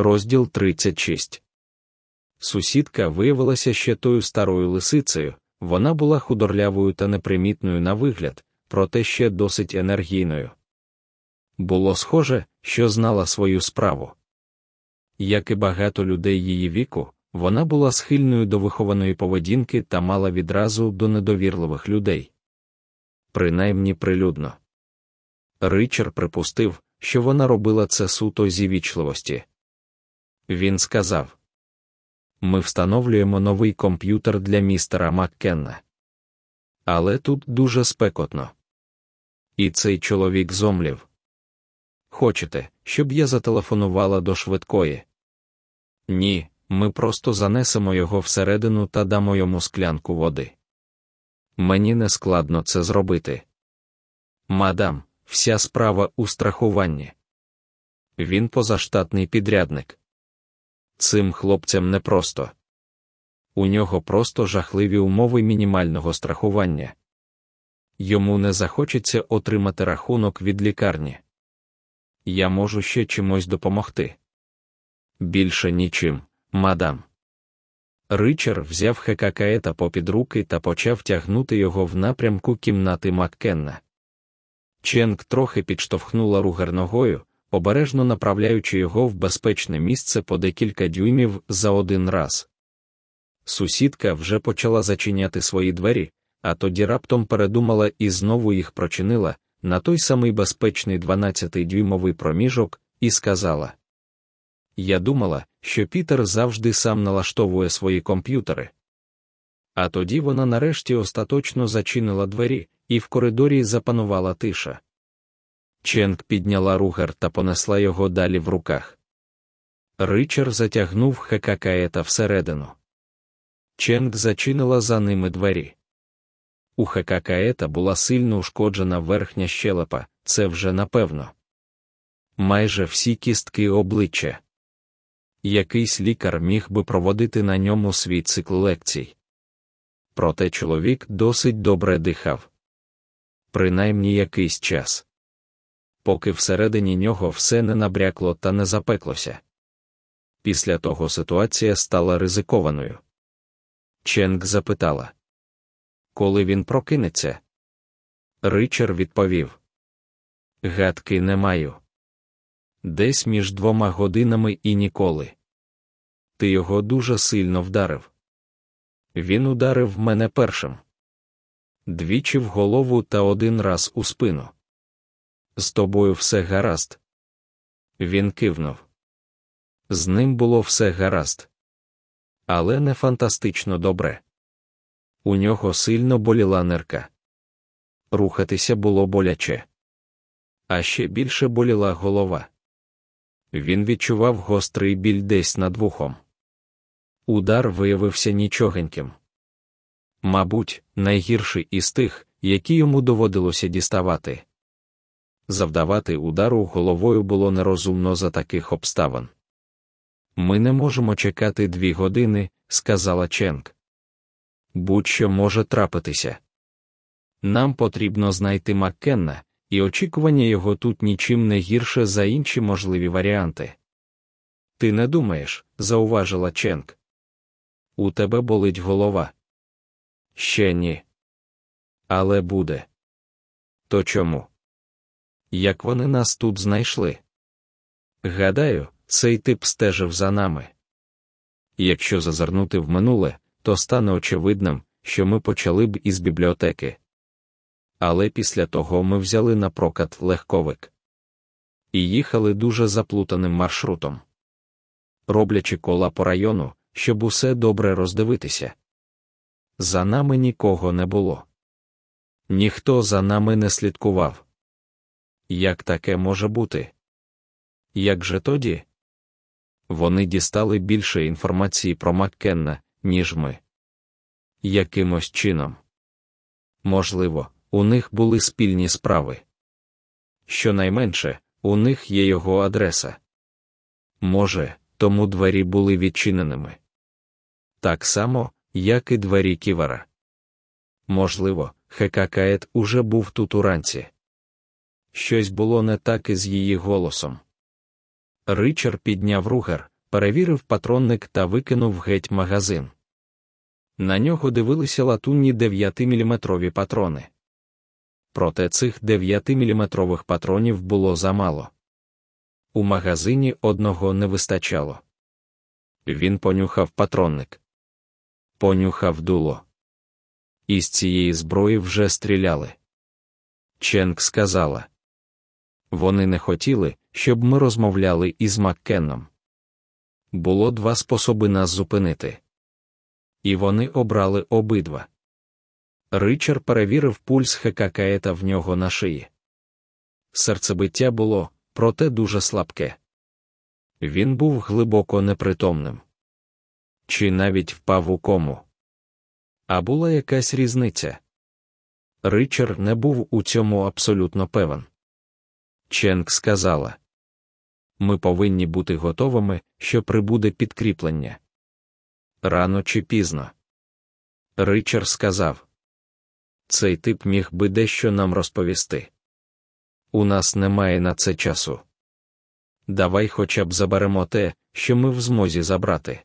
Розділ 36 Сусідка виявилася ще тою старою лисицею, вона була худорлявою та непримітною на вигляд, проте ще досить енергійною. Було схоже, що знала свою справу. Як і багато людей її віку, вона була схильною до вихованої поведінки та мала відразу до недовірливих людей. Принаймні прилюдно. Ричард припустив, що вона робила це суто зі вічливості. Він сказав: Ми встановлюємо новий комп'ютер для містера Маккенна. Але тут дуже спекотно. І цей чоловік зомлів. Хочете, щоб я зателефонувала до швидкої? Ні, ми просто занесемо його всередину та дамо йому склянку води. Мені не складно це зробити. Мадам, вся справа у страхуванні. Він позаштатний підрядник. Цим хлопцям непросто. У нього просто жахливі умови мінімального страхування. Йому не захочеться отримати рахунок від лікарні. Я можу ще чимось допомогти. Більше нічим, мадам. Ричард взяв Хекакаета попід руки та почав тягнути його в напрямку кімнати Маккенна. Ченк трохи підштовхнула ругер ногою, обережно направляючи його в безпечне місце по декілька дюймів за один раз. Сусідка вже почала зачиняти свої двері, а тоді раптом передумала і знову їх прочинила на той самий безпечний 12-дюймовий проміжок, і сказала: Я думала, що Пітер завжди сам налаштовує свої комп'ютери. А тоді вона нарешті остаточно зачинила двері, і в коридорі запанувала тиша. Ченк підняла ругер та понесла його далі в руках. Ричард затягнув Хекакаета всередину. Ченк зачинила за ними двері. У Хекакаета була сильно ушкоджена верхня щелепа, це вже напевно. Майже всі кістки обличчя. Якийсь лікар міг би проводити на ньому свій цикл лекцій. Проте чоловік досить добре дихав. Принаймні якийсь час. Поки всередині нього все не набрякло та не запеклося. Після того ситуація стала ризикованою. Ченк запитала Коли він прокинеться? Ричард відповів Гадки не маю. Десь між двома годинами і ніколи. Ти його дуже сильно вдарив. Він ударив мене першим. Двічі в голову та один раз у спину. З тобою все гаразд. Він кивнув. З ним було все гаразд. Але не фантастично добре. У нього сильно боліла нирка. Рухатися було боляче. А ще більше боліла голова. Він відчував гострий біль десь над вухом. Удар виявився нічогеньким. Мабуть, найгірший із тих, які йому доводилося діставати. Завдавати удару головою було нерозумно за таких обставин. Ми не можемо чекати дві години, сказала Ченк. Будь-що може трапитися. Нам потрібно знайти Маккенна, і очікування його тут нічим не гірше за інші можливі варіанти. Ти не думаєш, зауважила Ченк. У тебе болить голова. Ще ні. Але буде. То чому? Як вони нас тут знайшли? Гадаю, цей тип стежив за нами. Якщо зазирнути в минуле, то стане очевидним, що ми почали б із бібліотеки. Але після того ми взяли на прокат легковик і їхали дуже заплутаним маршрутом, роблячи кола по району, щоб усе добре роздивитися. За нами нікого не було. Ніхто за нами не слідкував. Як таке може бути? Як же тоді? Вони дістали більше інформації про Маккенна, ніж ми. Якимось чином. Можливо, у них були спільні справи. Щонайменше, у них є його адреса. Може, тому двері були відчиненими. Так само, як і двері ківера. Можливо, Хекакает уже був тут уранці. Щось було не так із її голосом. Ричард підняв ругер, перевірив патронник та викинув геть магазин. На нього дивилися латунні 9-мм патрони. Проте цих 9-мм патронів було замало. У магазині одного не вистачало. Він понюхав патронник, понюхав дуло. Із цієї зброї вже стріляли. Ченк сказала. Вони не хотіли, щоб ми розмовляли із Маккенном. Було два способи нас зупинити. І вони обрали обидва. Ричард перевірив пульс Хекакаета в нього на шиї. Серцебиття було, проте дуже слабке. Він був глибоко непритомним. Чи навіть впав у кому. А була якась різниця. Ричард не був у цьому абсолютно певен. Ченк сказала: Ми повинні бути готовими, що прибуде підкріплення. Рано чи пізно. Ричард сказав: Цей тип міг би дещо нам розповісти. У нас немає на це часу. Давай хоча б заберемо те, що ми в змозі забрати.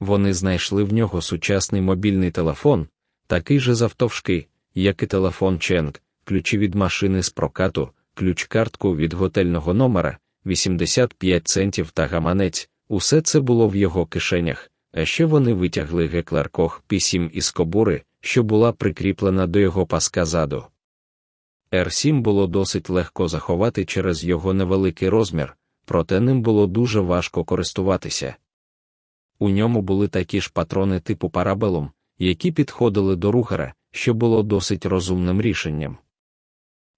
Вони знайшли в нього сучасний мобільний телефон, такий же завтовшки, як і телефон Ченк, ключі від машини з прокату, ключ-картку від готельного номера, 85 центів та гаманець. Усе це було в його кишенях, а ще вони витягли Геклер Кох P7 із кобури, що була прикріплена до його паска заду. Р7 було досить легко заховати через його невеликий розмір, проте ним було дуже важко користуватися. У ньому були такі ж патрони типу парабелум, які підходили до ругера, що було досить розумним рішенням.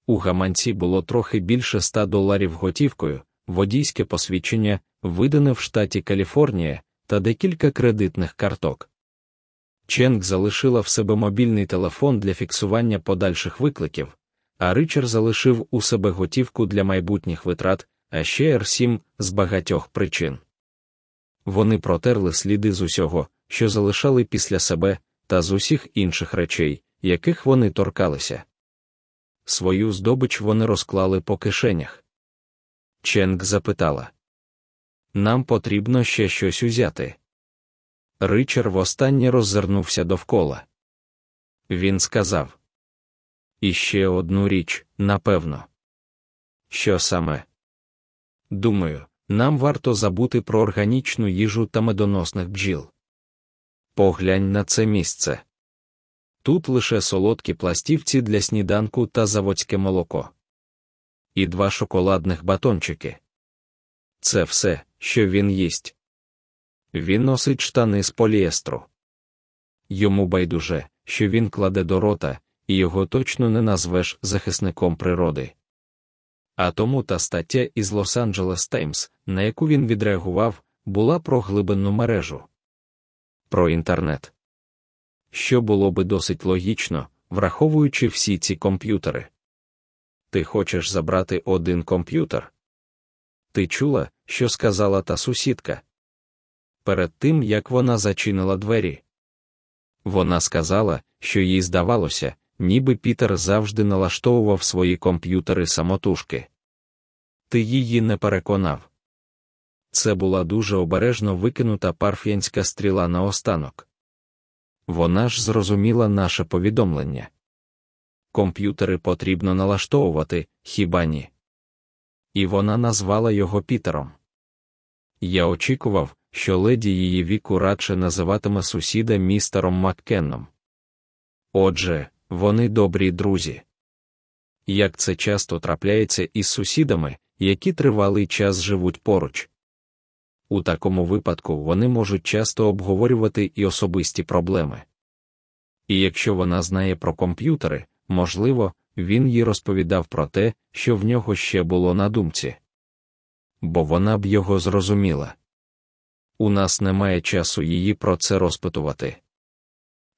У гаманці було трохи більше 100 доларів готівкою, водійське посвідчення, видане в штаті Каліфорнія, та декілька кредитних карток. Ченк залишила в себе мобільний телефон для фіксування подальших викликів, а Ричард залишив у себе готівку для майбутніх витрат, а ще Р7 з багатьох причин. Вони протерли сліди з усього, що залишали після себе, та з усіх інших речей, яких вони торкалися. Свою здобич вони розклали по кишенях. Ченк запитала: Нам потрібно ще щось узяти. Ричард востаннє роззирнувся довкола. Він сказав: І ще одну річ, напевно. Що саме? Думаю, нам варто забути про органічну їжу та медоносних бджіл. Поглянь на це місце. Тут лише солодкі пластівці для сніданку та заводське молоко. І два шоколадних батончики. Це все, що він їсть. Він носить штани з поліестру. Йому байдуже, що він кладе до рота, і його точно не назвеш захисником природи. А тому та стаття із Лос-Анджелес Таймс, на яку він відреагував, була про глибинну мережу, про інтернет. Що було би досить логічно, враховуючи всі ці комп'ютери. Ти хочеш забрати один комп'ютер? Ти чула, що сказала та сусідка? Перед тим як вона зачинила двері. Вона сказала, що їй здавалося, ніби Пітер завжди налаштовував свої комп'ютери самотужки. Ти її не переконав. Це була дуже обережно викинута парф'янська стріла на останок. Вона ж зрозуміла наше повідомлення. Комп'ютери потрібно налаштовувати, хіба ні? І вона назвала його Пітером. Я очікував, що леді її віку радше називатиме сусіда містером Маккенном. Отже, вони добрі друзі. Як це часто трапляється із сусідами, які тривалий час живуть поруч. У такому випадку вони можуть часто обговорювати і особисті проблеми. І якщо вона знає про комп'ютери, можливо, він їй розповідав про те, що в нього ще було на думці. Бо вона б його зрозуміла. У нас немає часу її про це розпитувати.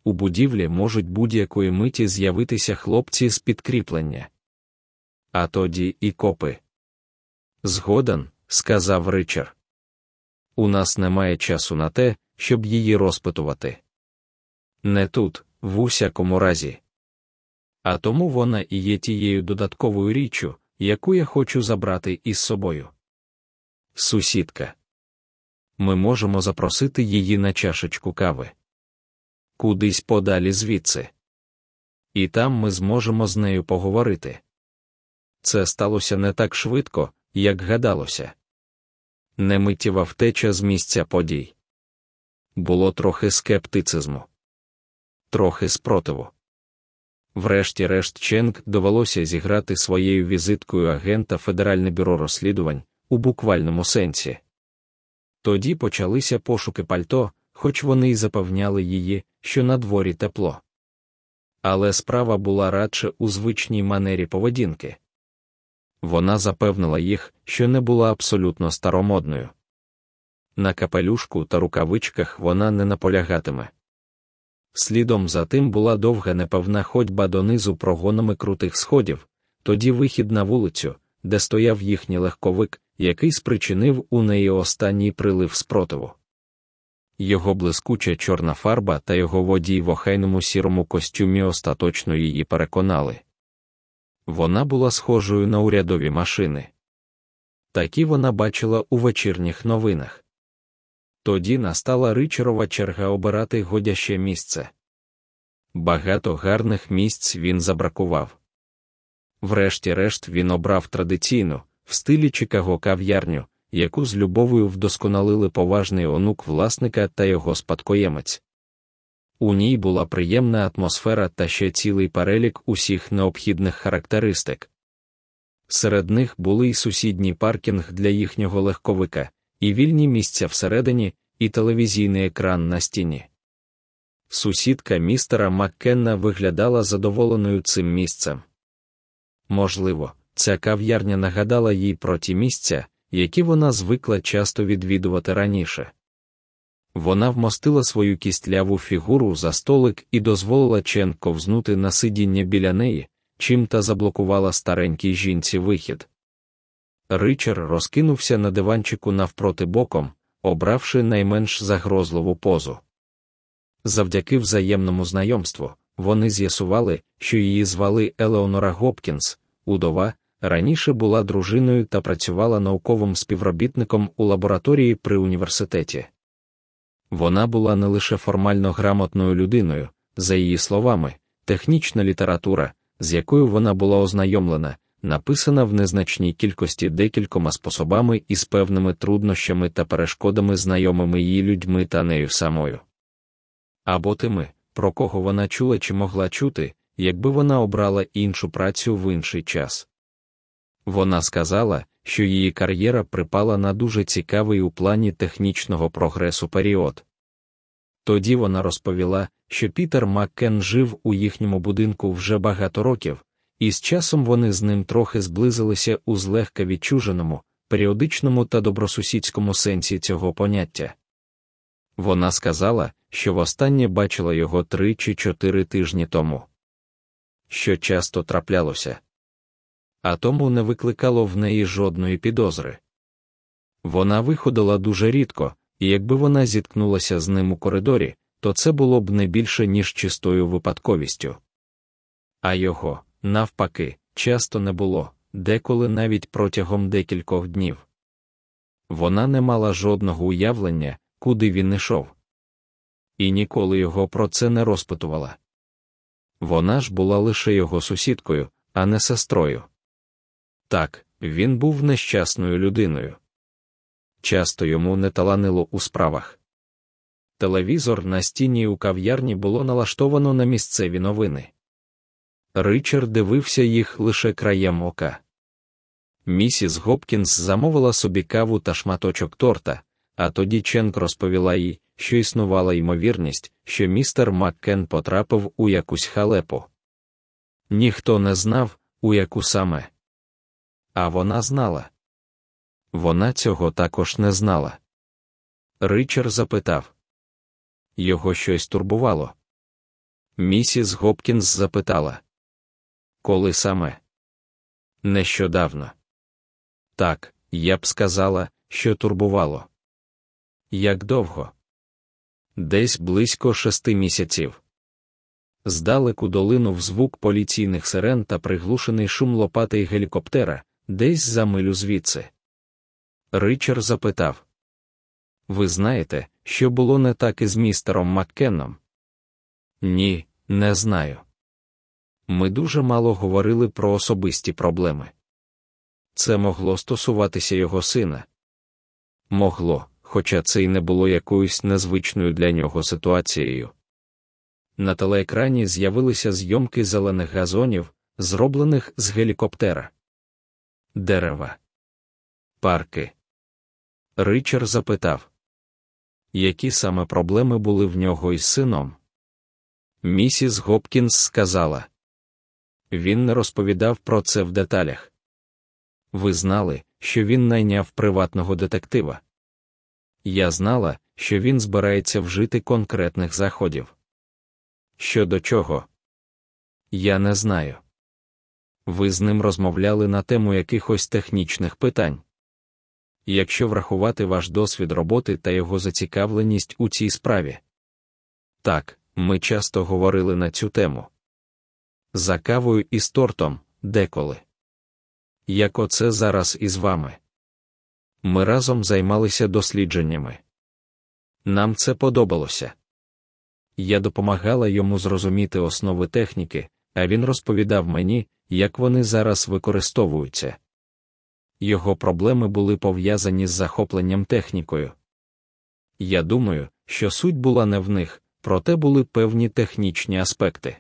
У будівлі можуть будь-якої миті з'явитися хлопці з підкріплення. А тоді і копи. Згоден, сказав Ричард. У нас немає часу на те, щоб її розпитувати. Не тут, в усякому разі. А тому вона і є тією додатковою річчю, яку я хочу забрати із собою. Сусідка. Ми можемо запросити її на чашечку кави. Кудись подалі звідси. І там ми зможемо з нею поговорити. Це сталося не так швидко, як гадалося. Немиттєва втеча з місця подій. Було трохи скептицизму, трохи спротиву. Врешті-решт Ченк довелося зіграти своєю візиткою агента Федеральне бюро розслідувань у буквальному сенсі. Тоді почалися пошуки пальто, хоч вони й запевняли її, що на дворі тепло. Але справа була радше у звичній манері поведінки. Вона запевнила їх, що не була абсолютно старомодною. На капелюшку та рукавичках вона не наполягатиме. Слідом за тим була довга непевна ходьба донизу прогонами крутих сходів, тоді вихід на вулицю, де стояв їхній легковик, який спричинив у неї останній прилив спротиву. Його блискуча чорна фарба та його водій в охайному сірому костюмі остаточно її переконали. Вона була схожою на урядові машини. Такі вона бачила у вечірніх новинах. Тоді настала Ричерова черга обирати годяще місце. Багато гарних місць він забракував. Врешті-решт він обрав традиційну, в стилі Чикаго кав'ярню, яку з любов'ю вдосконалили поважний онук власника та його спадкоємець. У ній була приємна атмосфера та ще цілий перелік усіх необхідних характеристик. Серед них були й сусідній паркінг для їхнього легковика, і вільні місця всередині, і телевізійний екран на стіні. Сусідка містера Маккенна виглядала задоволеною цим місцем. Можливо, ця кав'ярня нагадала їй про ті місця, які вона звикла часто відвідувати раніше. Вона вмостила свою кістляву фігуру за столик і дозволила Чен ковзнути на сидіння біля неї, чим та заблокувала старенькій жінці вихід. Ричар розкинувся на диванчику навпроти боком, обравши найменш загрозливу позу. Завдяки взаємному знайомству, вони з'ясували, що її звали Елеонора Гопкінс, удова, раніше була дружиною та працювала науковим співробітником у лабораторії при університеті. Вона була не лише формально грамотною людиною, за її словами, технічна література, з якою вона була ознайомлена, написана в незначній кількості декількома способами і з певними труднощами та перешкодами знайомими її людьми та нею самою. Або тими, про кого вона чула чи могла чути, якби вона обрала іншу працю в інший час. Вона сказала, що її кар'єра припала на дуже цікавий у плані технічного прогресу період. Тоді вона розповіла, що Пітер Маккен жив у їхньому будинку вже багато років, і з часом вони з ним трохи зблизилися у злегка відчуженому, періодичному та добросусідському сенсі цього поняття. Вона сказала, що востаннє бачила його три чи чотири тижні тому. Що часто траплялося а тому не викликало в неї жодної підозри. Вона виходила дуже рідко, і якби вона зіткнулася з ним у коридорі, то це було б не більше, ніж чистою випадковістю. А його, навпаки, часто не було, деколи навіть протягом декількох днів. Вона не мала жодного уявлення, куди він йшов. І ніколи його про це не розпитувала. Вона ж була лише його сусідкою, а не сестрою. Так, він був нещасною людиною. Часто йому не таланило у справах. Телевізор на стіні у кав'ярні було налаштовано на місцеві новини. Ричард дивився їх лише краєм ока. Місіс Гопкінс замовила собі каву та шматочок торта, а тоді Ченк розповіла їй, що існувала ймовірність, що містер Маккен потрапив у якусь халепу. Ніхто не знав, у яку саме. А вона знала. Вона цього також не знала. Ричард запитав його щось турбувало. Місіс Гопкінс запитала Коли саме? Нещодавно. Так, я б сказала, що турбувало. Як довго? Десь близько шести місяців. Здалеку долинув звук поліційних сирен та приглушений шум лопати й гелікоптера, десь за милю звідси. Ричард запитав. Ви знаєте, що було не так із містером Маккенном? Ні, не знаю. Ми дуже мало говорили про особисті проблеми. Це могло стосуватися його сина. Могло, хоча це й не було якоюсь незвичною для нього ситуацією. На телеекрані з'явилися зйомки зелених газонів, зроблених з гелікоптера. Дерева. Парки. Ричард запитав, які саме проблеми були в нього із сином. Місіс Гопкінс сказала. Він не розповідав про це в деталях. Ви знали, що він найняв приватного детектива. Я знала, що він збирається вжити конкретних заходів. Щодо чого? Я не знаю. Ви з ним розмовляли на тему якихось технічних питань. Якщо врахувати ваш досвід роботи та його зацікавленість у цій справі. Так, ми часто говорили на цю тему. За кавою і з тортом деколи. Як оце зараз із вами. Ми разом займалися дослідженнями. Нам це подобалося. Я допомагала йому зрозуміти основи техніки, а він розповідав мені, як вони зараз використовуються. Його проблеми були пов'язані з захопленням технікою. Я думаю, що суть була не в них, проте були певні технічні аспекти.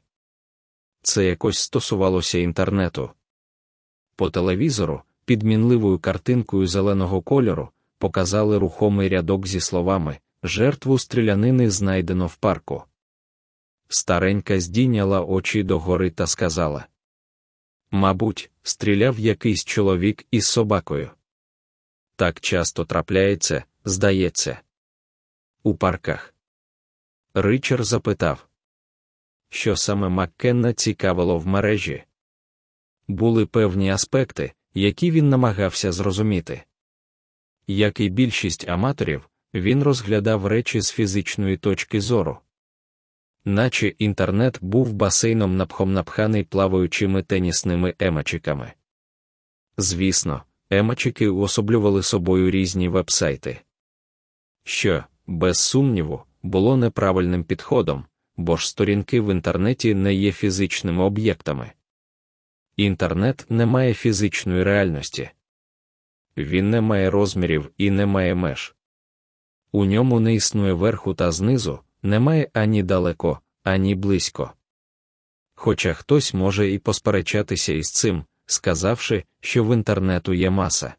Це якось стосувалося інтернету. По телевізору, під мінливою картинкою зеленого кольору, показали рухомий рядок зі словами жертву стрілянини знайдено в парку. Старенька здійняла очі догори та сказала: Мабуть, стріляв якийсь чоловік із собакою. Так часто трапляється, здається. У парках. Ричард запитав, що саме Маккенна цікавило в мережі. Були певні аспекти, які він намагався зрозуміти. Як і більшість аматорів, він розглядав речі з фізичної точки зору. Наче інтернет був басейном напхом напханий плаваючими тенісними емачиками. Звісно, емачики уособлювали собою різні вебсайти. Що, без сумніву, було неправильним підходом, бо ж сторінки в інтернеті не є фізичними об'єктами. Інтернет не має фізичної реальності. Він не має розмірів і не має меж. У ньому не існує верху та знизу, немає ані далеко, ані близько. Хоча хтось може і посперечатися із цим, сказавши, що в інтернету є маса.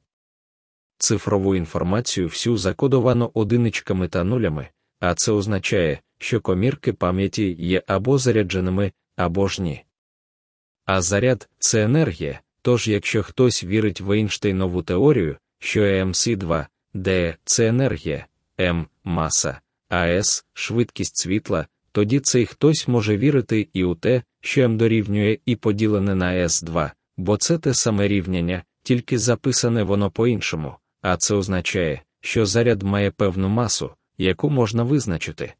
Цифрову інформацію всю закодовано одиничками та нулями, а це означає, що комірки пам'яті є або зарядженими, або ж ні. А заряд це енергія, тож якщо хтось вірить в Ейнштейнову теорію, що ЕМС 2 Д це енергія, М маса, а С швидкість світла, тоді цей хтось може вірити і у те, що М дорівнює і поділене на С2, бо це те саме рівняння, тільки записане воно по-іншому, а це означає, що заряд має певну масу, яку можна визначити.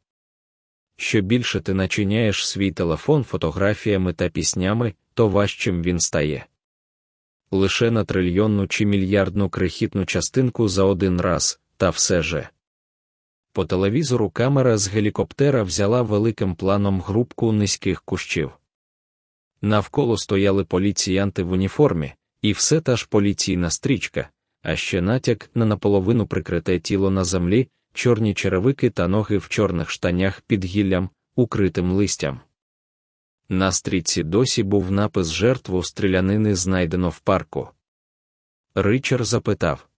Що більше ти начиняєш свій телефон фотографіями та піснями, то важчим він стає. Лише на трильйонну чи мільярдну крихітну частинку за один раз, та все же. По телевізору камера з гелікоптера взяла великим планом групку низьких кущів. Навколо стояли поліціянти в уніформі, і все та ж поліційна стрічка, а ще натяк на наполовину прикрите тіло на землі, чорні черевики та ноги в чорних штанях під гіллям, укритим листям. На стрічці досі був напис жертву стрілянини знайдено в парку. Ричард запитав,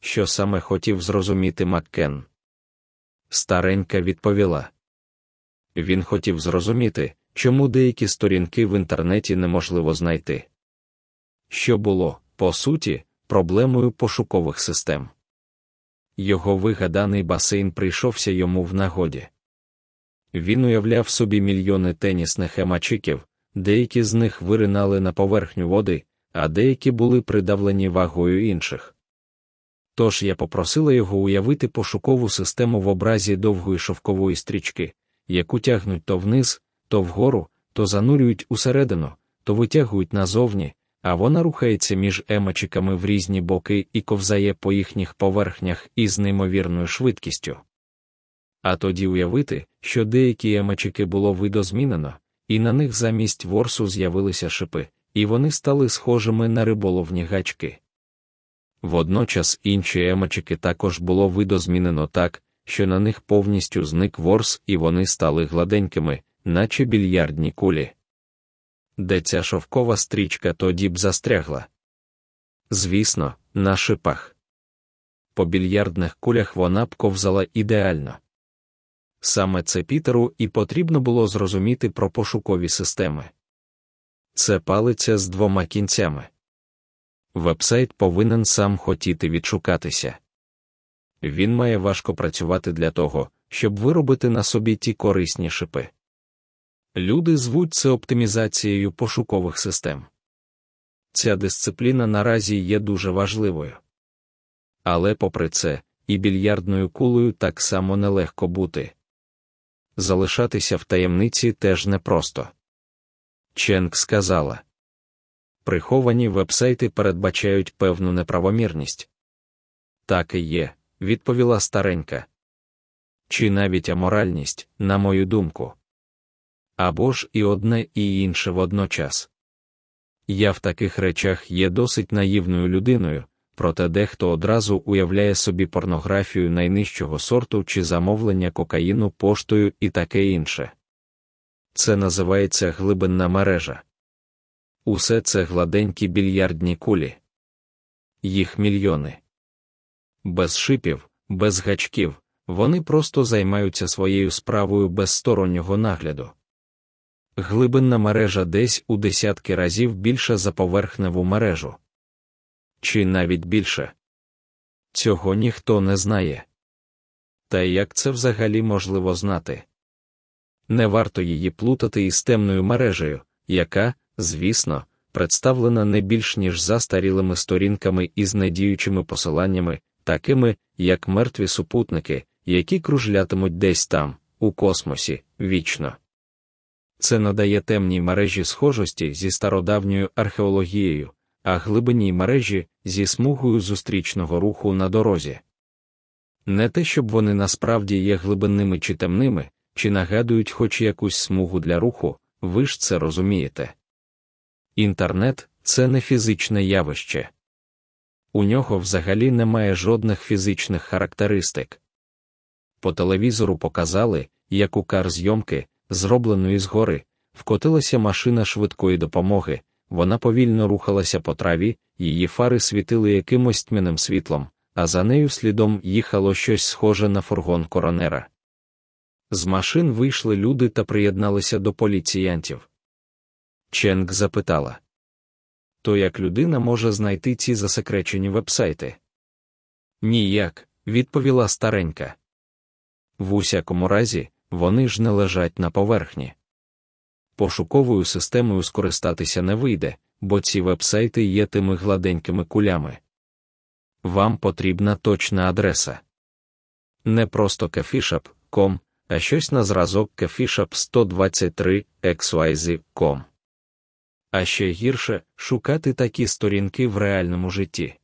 що саме хотів зрозуміти Маккен. Старенька відповіла. Він хотів зрозуміти, чому деякі сторінки в інтернеті неможливо знайти. Що було, по суті, проблемою пошукових систем. Його вигаданий басейн прийшовся йому в нагоді. Він уявляв собі мільйони тенісних емачиків, деякі з них виринали на поверхню води, а деякі були придавлені вагою інших. Тож я попросила його уявити пошукову систему в образі довгої шовкової стрічки, яку тягнуть то вниз, то вгору, то занурюють усередину, то витягують назовні, а вона рухається між емочиками в різні боки і ковзає по їхніх поверхнях із неймовірною швидкістю. А тоді уявити, що деякі емочики було видозмінено, і на них замість ворсу з'явилися шипи, і вони стали схожими на риболовні гачки. Водночас інші емочики також було видозмінено так, що на них повністю зник ворс і вони стали гладенькими, наче більярдні кулі. Де ця шовкова стрічка тоді б застрягла? Звісно, на шипах. По більярдних кулях вона б ковзала ідеально. Саме це Пітеру і потрібно було зрозуміти про пошукові системи. Це палиця з двома кінцями. Вебсайт повинен сам хотіти відшукатися. Він має важко працювати для того, щоб виробити на собі ті корисні шипи. Люди звуть це оптимізацією пошукових систем. Ця дисципліна наразі є дуже важливою. Але, попри це, і більярдною кулею так само нелегко бути. Залишатися в таємниці теж непросто. Ченк сказала приховані вебсайти передбачають певну неправомірність. Так і є, відповіла старенька. Чи навіть аморальність, на мою думку. Або ж і одне, і інше водночас. Я в таких речах є досить наївною людиною, проте дехто одразу уявляє собі порнографію найнижчого сорту чи замовлення кокаїну поштою і таке інше. Це називається глибинна мережа. Усе це гладенькі більярдні кулі. Їх мільйони. Без шипів, без гачків, вони просто займаються своєю справою без стороннього нагляду. Глибинна мережа десь у десятки разів більша за поверхневу мережу. Чи навіть більше. Цього ніхто не знає. Та як це взагалі можливо знати? Не варто її плутати із темною мережею, яка, звісно, представлена не більш ніж застарілими сторінками із недіючими посиланнями, такими, як мертві супутники, які кружлятимуть десь там, у космосі, вічно. Це надає темній мережі схожості зі стародавньою археологією, а глибинній мережі зі смугою зустрічного руху на дорозі. Не те, щоб вони насправді є глибинними чи темними, чи нагадують хоч якусь смугу для руху, ви ж це розумієте. Інтернет це не фізичне явище. У нього взагалі немає жодних фізичних характеристик. По телевізору показали, як у кар зйомки, зробленої згори, вкотилася машина швидкої допомоги, вона повільно рухалася по траві, її фари світили якимось тьмяним світлом, а за нею слідом їхало щось схоже на фургон коронера. З машин вийшли люди та приєдналися до поліціянтів. Ченк запитала То як людина може знайти ці засекречені вебсайти? Ніяк, відповіла старенька. В усякому разі, вони ж не лежать на поверхні. Пошуковою системою скористатися не вийде, бо ці вебсайти є тими гладенькими кулями. Вам потрібна точна адреса. Не просто kafishop.com, а щось на зразок kafishop 123 xyz.com. А ще гірше шукати такі сторінки в реальному житті.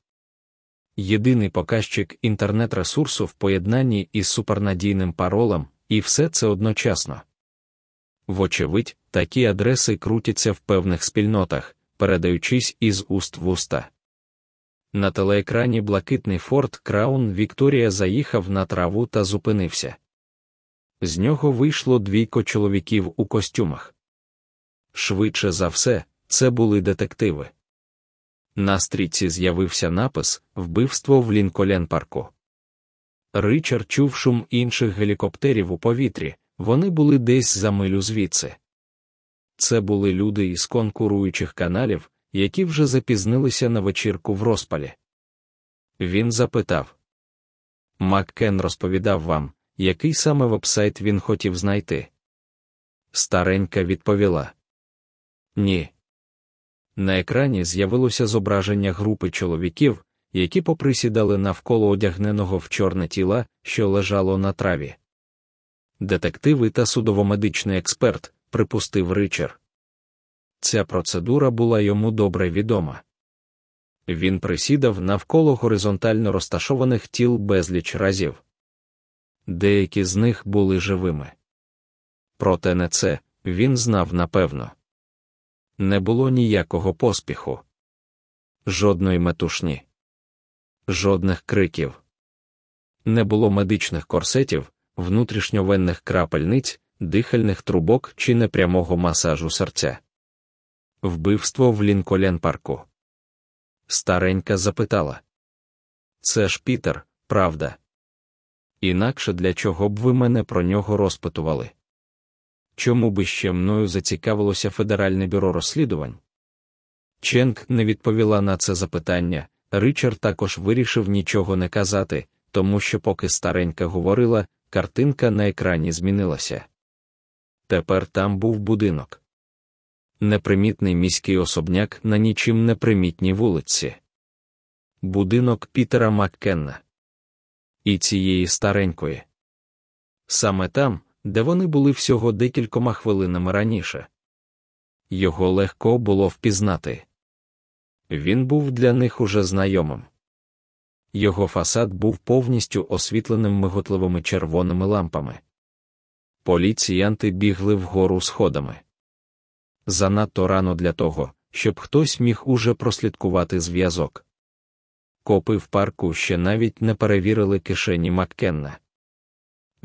Єдиний показчик інтернет-ресурсу в поєднанні із супернадійним паролем, і все це одночасно. Вочевидь, такі адреси крутяться в певних спільнотах, передаючись із уст в уста. На телеекрані блакитний Форт Краун Вікторія заїхав на траву та зупинився. З нього вийшло двійко чоловіків у костюмах. Швидше за все, це були детективи. На стрічці з'явився напис Вбивство в Лінколен парку. Ричард чув шум інших гелікоптерів у повітрі, вони були десь за милю звідси. Це були люди із конкуруючих каналів, які вже запізнилися на вечірку в розпалі. Він запитав Маккен розповідав вам, який саме вебсайт він хотів знайти. Старенька відповіла Ні. На екрані з'явилося зображення групи чоловіків, які поприсідали навколо одягненого в чорне тіла, що лежало на траві. Детективи та судово-медичний експерт, припустив Ричард. Ця процедура була йому добре відома. Він присідав навколо горизонтально розташованих тіл безліч разів. Деякі з них були живими. Проте не це він знав напевно. Не було ніякого поспіху, жодної метушні, жодних криків. Не було медичних корсетів, внутрішньовенних крапельниць, дихальних трубок чи непрямого масажу серця. Вбивство в Лінколен парку. Старенька запитала. Це ж Пітер, правда? Інакше для чого б ви мене про нього розпитували? Чому би ще мною зацікавилося Федеральне бюро розслідувань? Ченк не відповіла на це запитання. Ричард також вирішив нічого не казати, тому що, поки старенька говорила, картинка на екрані змінилася. Тепер там був будинок. Непримітний міський особняк на нічим непримітній вулиці. Будинок Пітера Маккенна. І цієї старенької. Саме там, де вони були всього декількома хвилинами раніше. Його легко було впізнати. Він був для них уже знайомим. Його фасад був повністю освітленим миготливими червоними лампами. Поліціянти бігли вгору сходами. Занадто рано для того, щоб хтось міг уже прослідкувати зв'язок. Копи в парку ще навіть не перевірили кишені Маккенна.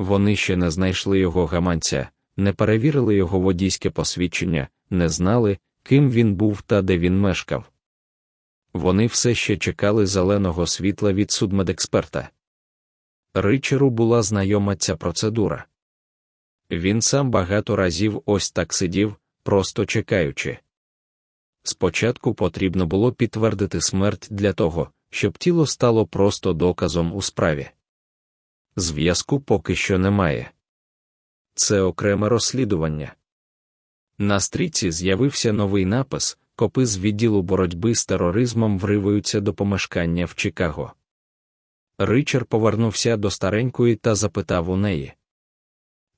Вони ще не знайшли його гаманця, не перевірили його водійське посвідчення, не знали, ким він був та де він мешкав. Вони все ще чекали зеленого світла від судмедексперта. Ричеру була знайома ця процедура. Він сам багато разів ось так сидів, просто чекаючи. Спочатку потрібно було підтвердити смерть для того, щоб тіло стало просто доказом у справі. Зв'язку поки що немає. Це окреме розслідування. На стрічці з'явився новий напис Копи з відділу боротьби з тероризмом вриваються до помешкання в Чикаго. Ричард повернувся до старенької та запитав у неї.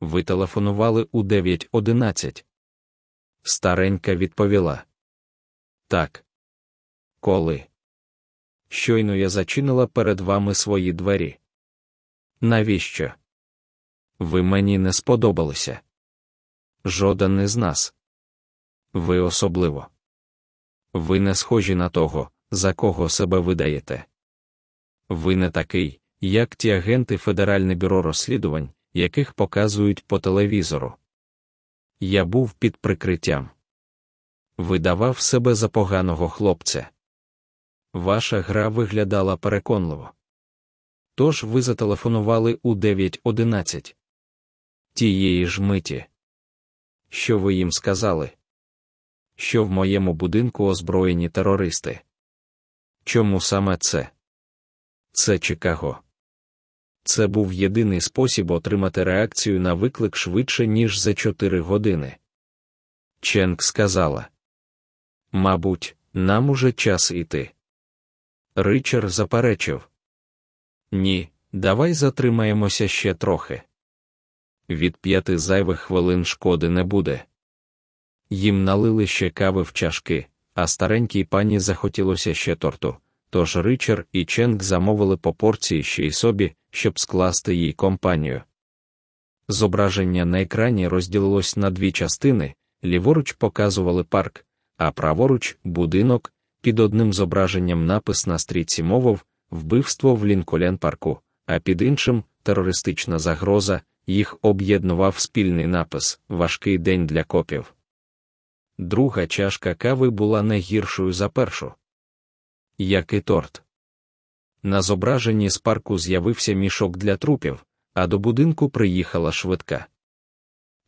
Ви телефонували у 9.11?» Старенька відповіла. Так. Коли? Щойно я зачинила перед вами свої двері. Навіщо? Ви мені не сподобалися. Жоден із нас. Ви особливо. Ви не схожі на того, за кого себе видаєте. Ви не такий, як ті агенти Федеральне бюро розслідувань, яких показують по телевізору. Я був під прикриттям. Видавав себе за поганого хлопця. Ваша гра виглядала переконливо. Тож ви зателефонували у 9.11. Тієї ж миті. Що ви їм сказали? Що в моєму будинку озброєні терористи? Чому саме це? Це Чикаго. Це був єдиний спосіб отримати реакцію на виклик швидше, ніж за 4 години. Ченк сказала: Мабуть, нам уже час іти. Ричард заперечив. Ні, давай затримаємося ще трохи. Від п'яти зайвих хвилин шкоди не буде. Їм налили ще кави в чашки, а старенькій пані захотілося ще торту. Тож Ричард і Ченк замовили по порції ще й собі, щоб скласти їй компанію. Зображення на екрані розділилось на дві частини: ліворуч показували парк, а праворуч будинок, під одним зображенням напис на стрічці мовив вбивство в Лінколен парку, а під іншим терористична загроза, їх об'єднував спільний напис Важкий день для копів. Друга чашка кави була не гіршою за першу. Як і торт. На зображенні з парку з'явився мішок для трупів, а до будинку приїхала швидка.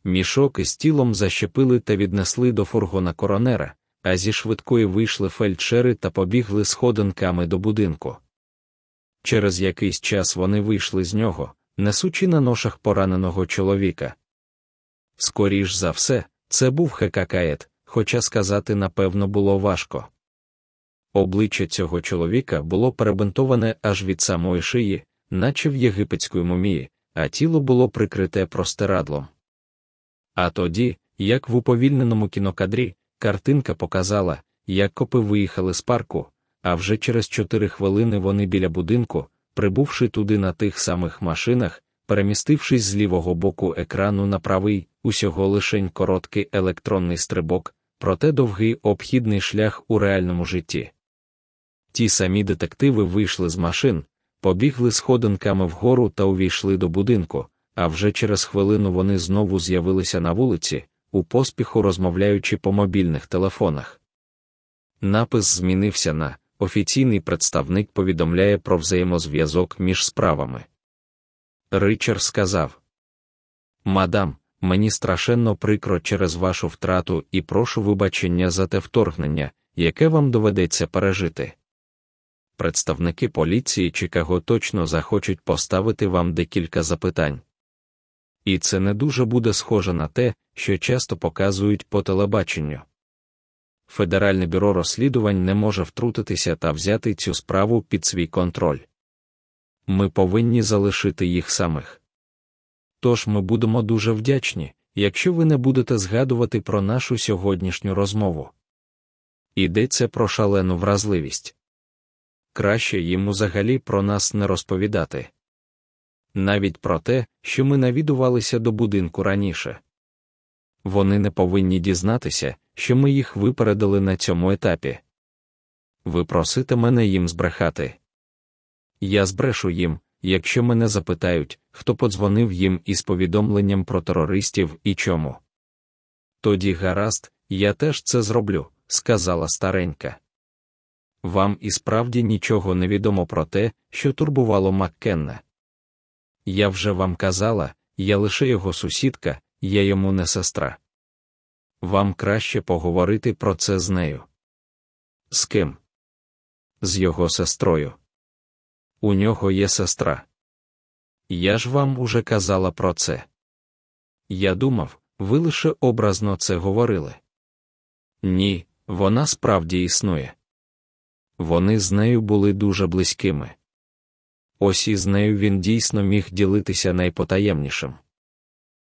Мішок із тілом защепили та віднесли до фургона коронера, а зі швидкої вийшли фельдшери та побігли сходинками до будинку. Через якийсь час вони вийшли з нього, несучи на ношах пораненого чоловіка. Скоріш за все, це був хекакаєт, хоча сказати напевно було важко. Обличчя цього чоловіка було перебинтоване аж від самої шиї, наче в єгипетської мумії, а тіло було прикрите простирадлом. А тоді, як в уповільненому кінокадрі, Картинка показала, як копи виїхали з парку, а вже через чотири хвилини вони біля будинку, прибувши туди на тих самих машинах, перемістившись з лівого боку екрану на правий, усього лишень короткий електронний стрибок, проте довгий обхідний шлях у реальному житті. Ті самі детективи вийшли з машин, побігли сходинками вгору та увійшли до будинку, а вже через хвилину вони знову з'явилися на вулиці, у поспіху розмовляючи по мобільних телефонах. Напис змінився на офіційний представник повідомляє про взаємозв'язок між справами. Ричард сказав Мадам, мені страшенно прикро через вашу втрату і прошу вибачення за те вторгнення, яке вам доведеться пережити. Представники поліції Чикаго точно захочуть поставити вам декілька запитань. І це не дуже буде схоже на те, що часто показують по телебаченню. Федеральне бюро розслідувань не може втрутитися та взяти цю справу під свій контроль. Ми повинні залишити їх самих. Тож ми будемо дуже вдячні, якщо ви не будете згадувати про нашу сьогоднішню розмову. Йдеться про шалену вразливість. Краще їм взагалі про нас не розповідати. Навіть про те, що ми навідувалися до будинку раніше. Вони не повинні дізнатися, що ми їх випередили на цьому етапі. Ви просите мене їм збрехати. Я збрешу їм, якщо мене запитають, хто подзвонив їм із повідомленням про терористів і чому. Тоді гаразд, я теж це зроблю, сказала старенька. Вам і справді нічого не відомо про те, що турбувало Маккенна. Я вже вам казала, я лише його сусідка, я йому не сестра. Вам краще поговорити про це з нею. З ким? З його сестрою. У нього є сестра. Я ж вам уже казала про це. Я думав, ви лише образно це говорили. Ні, вона справді існує. Вони з нею були дуже близькими. Ось із нею він дійсно міг ділитися найпотаємнішим.